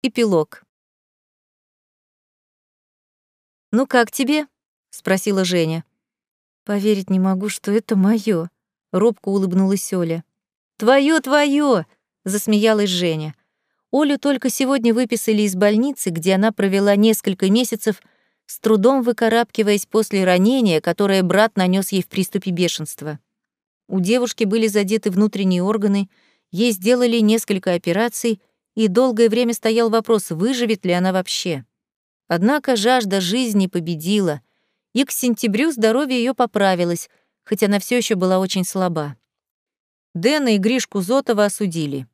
Эпилог. «Ну как тебе?» — спросила Женя. «Поверить не могу, что это моё», — робко улыбнулась Оля. «Твоё, твоё!» — засмеялась Женя. Олю только сегодня выписали из больницы, где она провела несколько месяцев, с трудом выкарабкиваясь после ранения, которое брат нанес ей в приступе бешенства. У девушки были задеты внутренние органы, ей сделали несколько операций, и долгое время стоял вопрос, выживет ли она вообще. Однако жажда жизни победила, и к сентябрю здоровье ее поправилось, хоть она все еще была очень слаба. Дэна и Гришку Зотова осудили.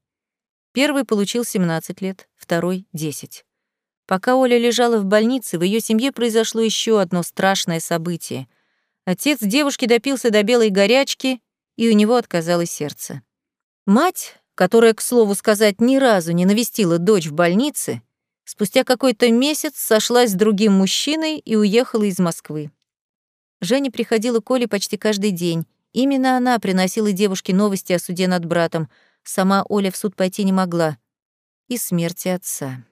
Первый получил 17 лет, второй — 10. Пока Оля лежала в больнице, в ее семье произошло еще одно страшное событие. Отец девушки допился до белой горячки, и у него отказалось сердце. Мать, которая, к слову сказать, ни разу не навестила дочь в больнице, спустя какой-то месяц сошлась с другим мужчиной и уехала из Москвы. Женя приходила к Оле почти каждый день. Именно она приносила девушке новости о суде над братом. Сама Оля в суд пойти не могла. И смерти отца.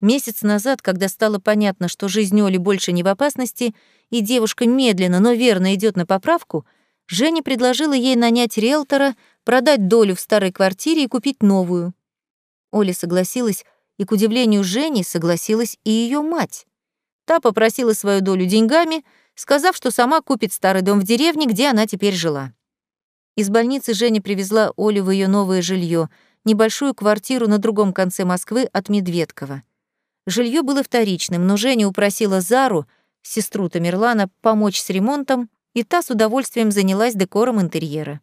Месяц назад, когда стало понятно, что жизнь Оли больше не в опасности, и девушка медленно, но верно идет на поправку, Женя предложила ей нанять риэлтора, продать долю в старой квартире и купить новую. Оля согласилась, и, к удивлению Жени, согласилась и ее мать. Та попросила свою долю деньгами, сказав, что сама купит старый дом в деревне, где она теперь жила. Из больницы Женя привезла Олю в ее новое жилье, небольшую квартиру на другом конце Москвы от Медведкова. Жилье было вторичным, но Женя упросила Зару, сестру Тамерлана, помочь с ремонтом, и та с удовольствием занялась декором интерьера.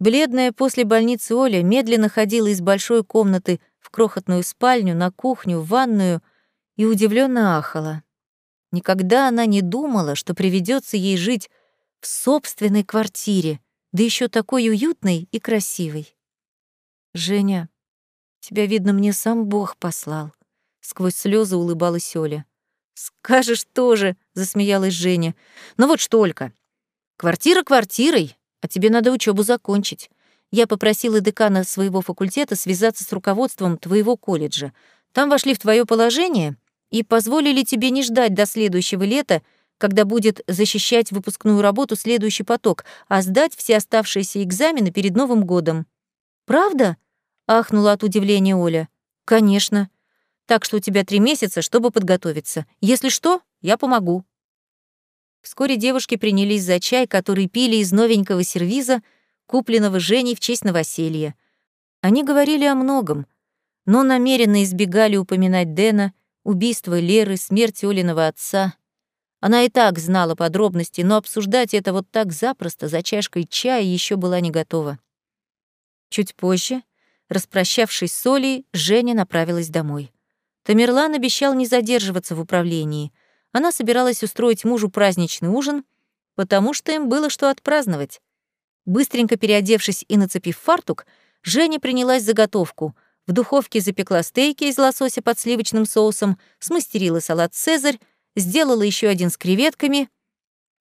Бледная после больницы Оля медленно ходила из большой комнаты в крохотную спальню, на кухню, в ванную и удивленно ахала. Никогда она не думала, что приведется ей жить в собственной квартире, да еще такой уютной и красивой. «Женя, тебя, видно, мне сам Бог послал», — сквозь слезы улыбалась Оля. «Скажешь тоже», — засмеялась Женя. «Ну вот что, Олька, квартира квартирой, а тебе надо учебу закончить. Я попросила декана своего факультета связаться с руководством твоего колледжа. Там вошли в твое положение и позволили тебе не ждать до следующего лета, когда будет защищать выпускную работу следующий поток, а сдать все оставшиеся экзамены перед Новым годом. «Правда?» — ахнула от удивления Оля. «Конечно. Так что у тебя три месяца, чтобы подготовиться. Если что, я помогу». Вскоре девушки принялись за чай, который пили из новенького сервиза, купленного Женей в честь новоселья. Они говорили о многом, но намеренно избегали упоминать Дэна, убийство Леры, смерть Олиного отца. Она и так знала подробности, но обсуждать это вот так запросто за чашкой чая еще была не готова. Чуть позже, распрощавшись с Олей, Женя направилась домой. Тамерлан обещал не задерживаться в управлении — она собиралась устроить мужу праздничный ужин, потому что им было что отпраздновать. Быстренько переодевшись и нацепив фартук, Женя принялась заготовку. В духовке запекла стейки из лосося под сливочным соусом, смастерила салат «Цезарь», сделала еще один с креветками.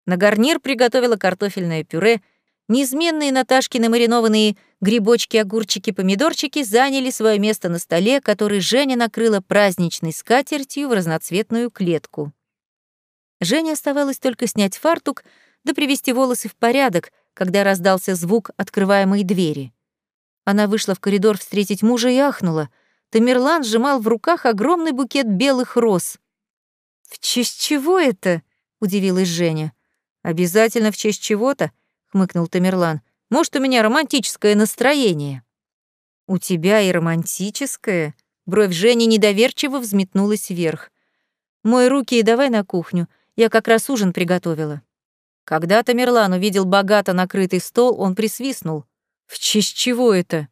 На гарнир приготовила картофельное пюре. Неизменные Наташкины маринованные грибочки, огурчики, помидорчики заняли свое место на столе, который Женя накрыла праздничной скатертью в разноцветную клетку. Жене оставалось только снять фартук да привести волосы в порядок, когда раздался звук открываемой двери. Она вышла в коридор встретить мужа и ахнула. Тамерлан сжимал в руках огромный букет белых роз. «В честь чего это?» — удивилась Женя. «Обязательно в честь чего-то?» — хмыкнул Тамерлан. «Может, у меня романтическое настроение?» «У тебя и романтическое?» Бровь Жени недоверчиво взметнулась вверх. «Мой руки и давай на кухню. Я как раз ужин приготовила». Когда Тамерлан увидел богато накрытый стол, он присвистнул. «В честь чего это?»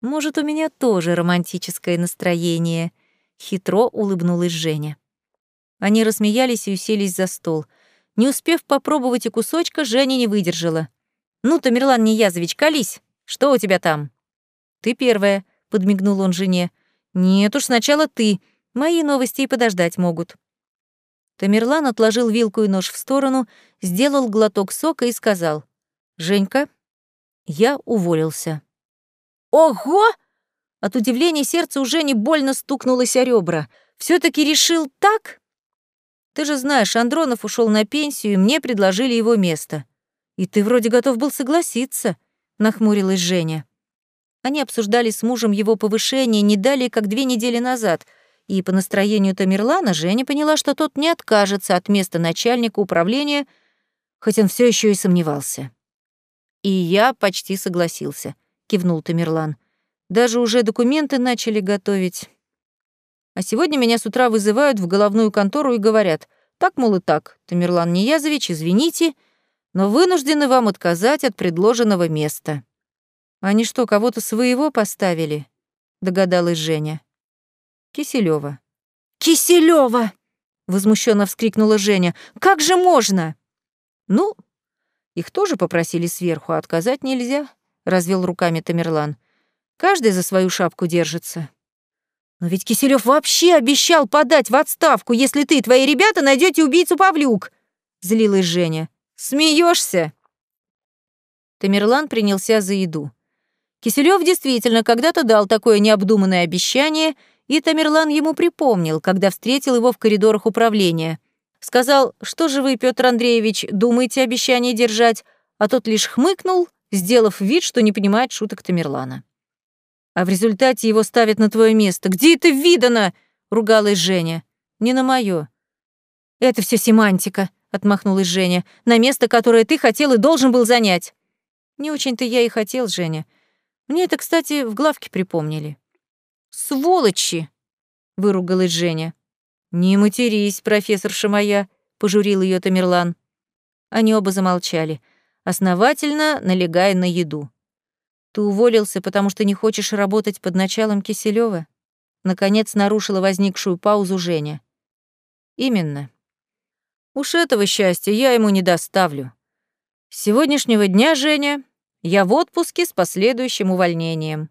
«Может, у меня тоже романтическое настроение», — хитро улыбнулась Женя. Они рассмеялись и уселись за стол. Не успев попробовать и кусочка, Женя не выдержала. «Ну, Тамерлан Ниязович, колись! Что у тебя там?» «Ты первая», — подмигнул он жене. «Нет уж, сначала ты. Мои новости и подождать могут». Тамерлан отложил вилку и нож в сторону, сделал глоток сока и сказал, «Женька, я уволился». «Ого!» От удивления сердце уже не больно стукнулось о ребра. все таки решил так? Ты же знаешь, Андронов ушел на пенсию, и мне предложили его место. И ты вроде готов был согласиться, нахмурилась Женя. Они обсуждали с мужем его повышение не далее, как две недели назад, и по настроению Тамерлана Женя поняла, что тот не откажется от места начальника управления, хоть он все еще и сомневался. «И я почти согласился», — кивнул Тамерлан. «Даже уже документы начали готовить. А сегодня меня с утра вызывают в головную контору и говорят, так, мол, и так, Тамерлан Ниязович, извините, но вынуждены вам отказать от предложенного места. Они что, кого-то своего поставили? Догадалась Женя. Киселева. Киселева! возмущенно вскрикнула Женя. Как же можно? Ну, их тоже попросили сверху, а отказать нельзя, развел руками Тамерлан. Каждый за свою шапку держится. Но ведь Киселев вообще обещал подать в отставку, если ты и твои ребята найдете убийцу Павлюк, злилась Женя. Смеешься? Тамерлан принялся за еду. Киселев действительно когда-то дал такое необдуманное обещание, и Тамерлан ему припомнил, когда встретил его в коридорах управления. Сказал, что же вы, Петр Андреевич, думаете обещание держать, а тот лишь хмыкнул, сделав вид, что не понимает шуток Тамерлана а в результате его ставят на твое место. Где это видано?» — ругалась Женя. «Не на моё». «Это все семантика», — отмахнулась Женя. «На место, которое ты хотел и должен был занять». «Не очень-то я и хотел, Женя. Мне это, кстати, в главке припомнили». «Сволочи!» — выругалась Женя. «Не матерись, профессорша моя», — пожурил ее Тамерлан. Они оба замолчали, основательно налегая на еду. Ты уволился, потому что не хочешь работать под началом Киселева? Наконец нарушила возникшую паузу Женя. Именно. Уж этого счастья я ему не доставлю. С сегодняшнего дня, Женя, я в отпуске с последующим увольнением.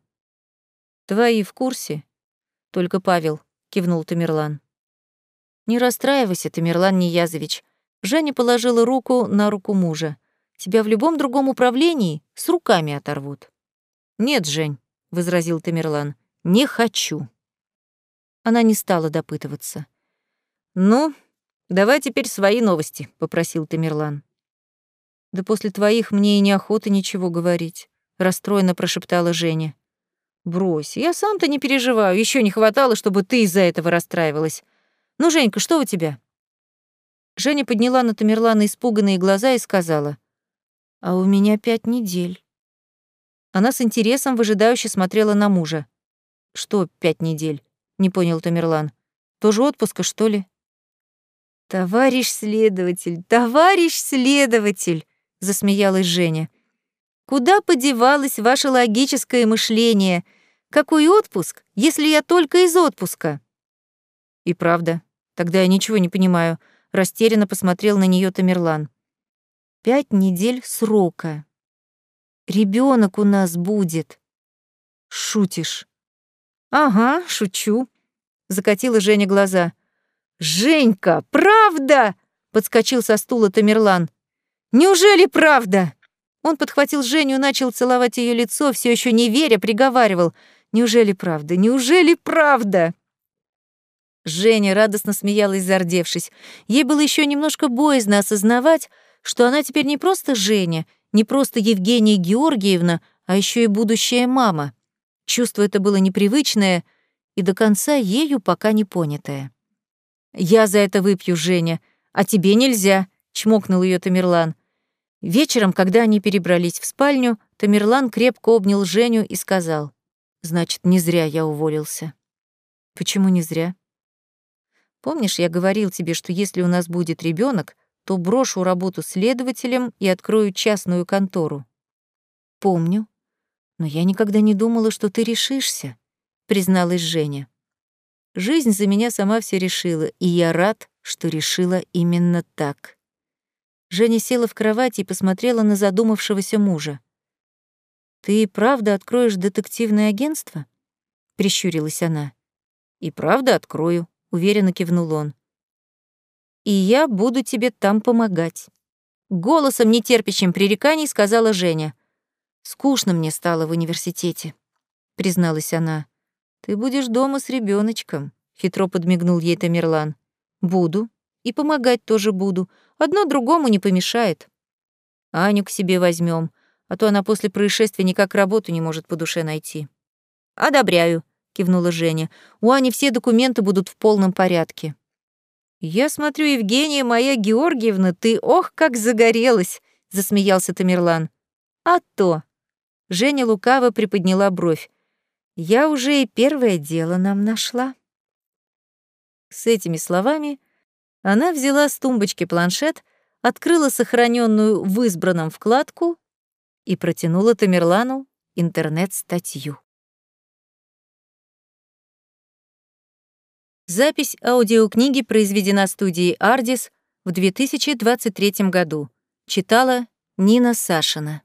Твои в курсе? Только Павел, кивнул Тамерлан. Не расстраивайся, Тамерлан Ниязович. Женя положила руку на руку мужа. Тебя в любом другом управлении с руками оторвут. «Нет, Жень», — возразил Тамерлан, — «не хочу». Она не стала допытываться. «Ну, давай теперь свои новости», — попросил Тамерлан. «Да после твоих мне и неохота ничего говорить», — расстроенно прошептала Женя. «Брось, я сам-то не переживаю, еще не хватало, чтобы ты из-за этого расстраивалась. Ну, Женька, что у тебя?» Женя подняла на Тамерлана испуганные глаза и сказала, «А у меня пять недель». Она с интересом выжидающе смотрела на мужа. «Что пять недель?» — не понял Тамерлан. «Тоже отпуска, что ли?» «Товарищ следователь, товарищ следователь!» — засмеялась Женя. «Куда подевалось ваше логическое мышление? Какой отпуск, если я только из отпуска?» «И правда, тогда я ничего не понимаю», — растерянно посмотрел на нее Тамерлан. «Пять недель срока. Ребенок у нас будет. Шутишь? Ага, шучу. Закатила Женя глаза. Женька, правда? Подскочил со стула Тамерлан. Неужели правда? Он подхватил Женю и начал целовать ее лицо, все еще не веря, приговаривал. Неужели правда? Неужели правда? Женя радостно смеялась, зардевшись. Ей было еще немножко боязно осознавать, что она теперь не просто Женя — не просто Евгения Георгиевна, а еще и будущая мама. Чувство это было непривычное и до конца ею пока не понятое. «Я за это выпью, Женя, а тебе нельзя», — чмокнул ее Тамерлан. Вечером, когда они перебрались в спальню, Тамерлан крепко обнял Женю и сказал, «Значит, не зря я уволился». «Почему не зря?» «Помнишь, я говорил тебе, что если у нас будет ребенок, то брошу работу следователем и открою частную контору. Помню. Но я никогда не думала, что ты решишься, призналась Женя. Жизнь за меня сама все решила, и я рад, что решила именно так. Женя села в кровати и посмотрела на задумавшегося мужа. «Ты правда откроешь детективное агентство?» — прищурилась она. «И правда открою», — уверенно кивнул он и я буду тебе там помогать». Голосом, нетерпящим пререканий, сказала Женя. «Скучно мне стало в университете», — призналась она. Ты будешь дома с ребеночком, хитро подмигнул ей Тамерлан. Буду. И помогать тоже буду. Одно другому не помешает. Аню к себе возьмем, а то она после происшествия никак работу не может по душе найти. Одобряю, кивнула Женя. У Ани все документы будут в полном порядке. Я смотрю, Евгения моя Георгиевна, ты ох, как загорелась, засмеялся Тамерлан. А то. Женя лукаво приподняла бровь. Я уже и первое дело нам нашла. С этими словами она взяла с тумбочки планшет, открыла сохраненную в избранном вкладку и протянула Тамерлану интернет-статью. Запись аудиокниги произведена студией «Ардис» в 2023 году. Читала Нина Сашина.